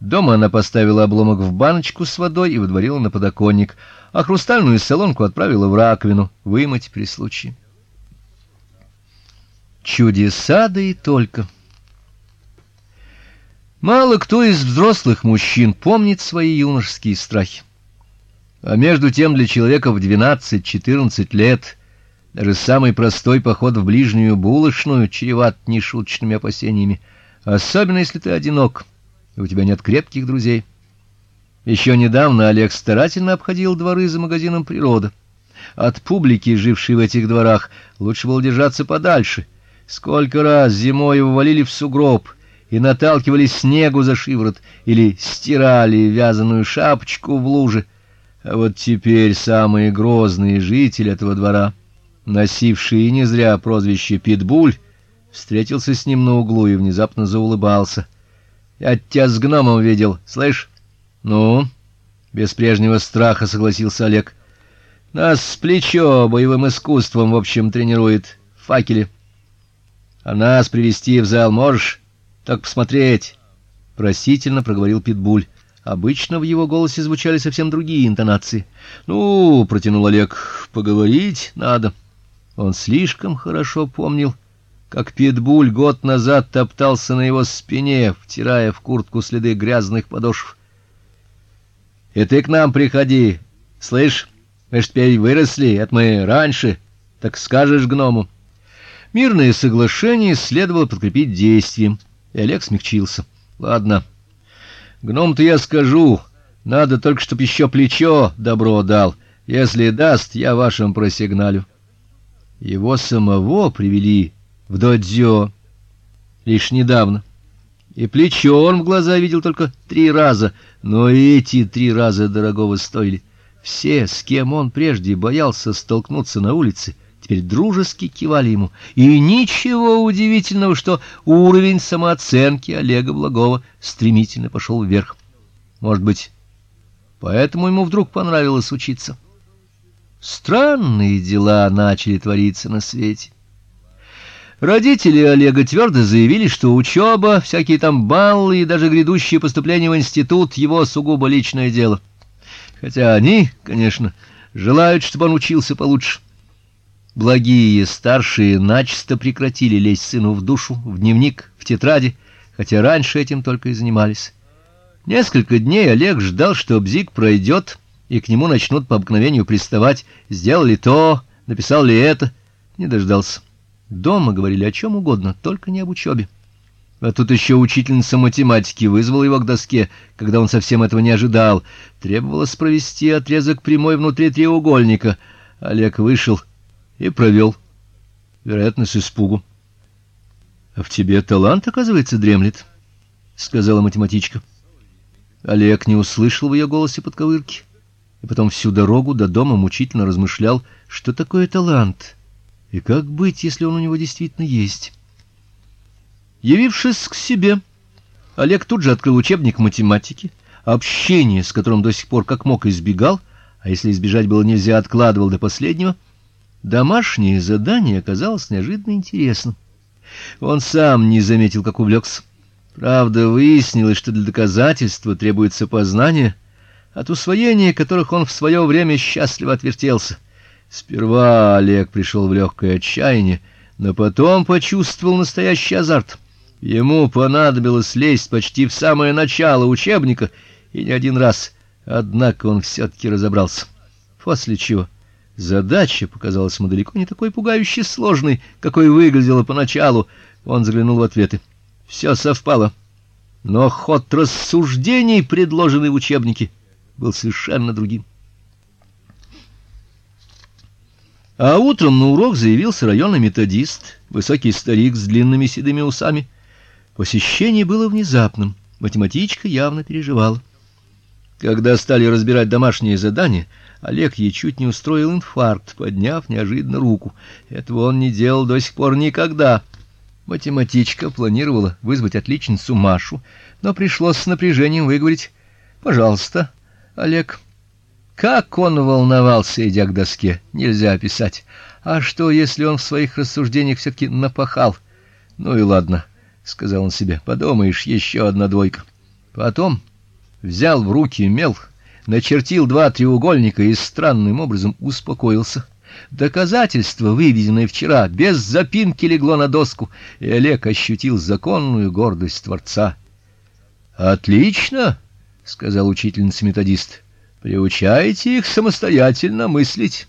Дома она поставила обломок в баночку с водой и выдворила на подоконник, а хрустальную солонку отправила в раковину вымыть при случае. Чудеса да и только. Мало кто из взрослых мужчин помнит свои юношеские страхи. А между тем для человека в 12-14 лет даже самый простой поход в ближнюю булочную чреват нешуточными опасениями, особенно если ты одинок и у тебя нет крепких друзей. Еще недавно Олег старательно обходил дворы за магазином Природа. От публики, жившей в этих дворах, лучше было держаться подальше. Сколько раз зимой его валили в сугроб и наталкивали снегу за шиворот или стирали вязаную шапочку в луже. А вот теперь самые грозные жители этого двора, носившие не зря прозвище Питбуль, встретился с ним на углу и внезапно заулыбался. Я тебя с гномом видел, слышь? Ну, без прежнего страха согласился Олег. Нас с плечо боевым искусством, в общем, тренирует в. А нас привести в зал можешь? Так посмотреть, просительно проговорил Питбуль. Обычно в его голосе звучали совсем другие интонации. Ну, протянул Олег. Поговорить надо. Он слишком хорошо помнил как питбуль год назад топтался на его спине, втирая в куртку следы грязных подошв. И ты к нам приходи. Слышь, мы ж теперь выросли, это мы раньше, так скажешь гному. Мирное соглашение следовало подкрепить действием, и Олег смягчился. Ладно. Гном-то я скажу, надо только чтоб еще плечо добро дал. Если даст, я вашим просигналю. Его самого привели в додзё лишь недавно. И плечо он в глаза видел только три раза, но эти три раза дорогого стоили. Все, с кем он прежде боялся столкнуться на улице, теперь дружески кивали ему. И ничего удивительного, что уровень самооценки Олега Благова стремительно пошел вверх. Может быть, поэтому ему вдруг понравилось учиться. Странные дела начали твориться на свете. Родители Олега твердо заявили, что учеба, всякие там баллы и даже грядущее поступление в институт его сугубо личное дело. Хотя они, конечно, желают, чтобы он учился получше. Благие старшие начисто прекратили лезть сыну в душу, в дневник, в тетради, хотя раньше этим только и занимались. Несколько дней Олег ждал, что Бзик пройдет, и к нему начнут по обыкновению приставать: сделали то, написал ли это, не дождался. Дома говорили о чем угодно, только не об учебе. А тут еще учительница математики вызвала его к доске, когда он совсем этого не ожидал. Требовалось провести отрезок прямой внутри треугольника. Олег вышел и провел, вероятно, с испугу. А в тебе талант, оказывается, дремлет, сказала математичка. Олег не услышал в ее голосе подковырки, и потом всю дорогу до дома мучительно размышлял, что такое талант. И как быть, если он у него действительно есть? Явившись к себе, Олег тут же открыл учебник математики, общение, с которым до сих пор как мог избегал, а если избежать было нельзя, откладывал до последнего. Домашнее задание оказалось неожиданно интересным. Он сам не заметил, как увлекся. Правда, выяснилось, что для доказательства требуется познание, от усвоения которых он в свое время счастливо отвертелся. Сперва Олег пришел в легкое отчаяние, но потом почувствовал настоящий азарт. Ему понадобилось лезть почти в самое начало учебника, и не один раз. Однако он все таки разобрался. После чего задача показалась ему далеко не такой пугающе сложной, какой выглядела поначалу. Он заглянул в ответы. Все совпало. Но ход рассуждений, предложенный в учебнике, был совершенно другим. А утром на урок заявился районный методист, высокий старик с длинными седыми усами. Посещение было внезапным. Математичка явно переживала. Когда стали разбирать домашние задания, Олег ей чуть не устроил инфаркт, подняв неожиданно руку. Этого он не делал до сих пор никогда. Математичка планировала вызвать отличницу Машу, но пришлось с напряжением выговорить: "Пожалуйста, Олег, как он волновался, идя к доске, нельзя описать. А что, если он в своих рассуждениях все таки напахал? Ну и ладно, сказал он себе. Подумаешь, еще одна двойка. Потом взял в руки мел, начертил два треугольника и странным образом успокоился. Доказательство, выведенное вчера, без запинки легло на доску, и Олег ощутил законную гордость Творца. Отлично, сказал учительница-методист. Приучайте их самостоятельно мыслить.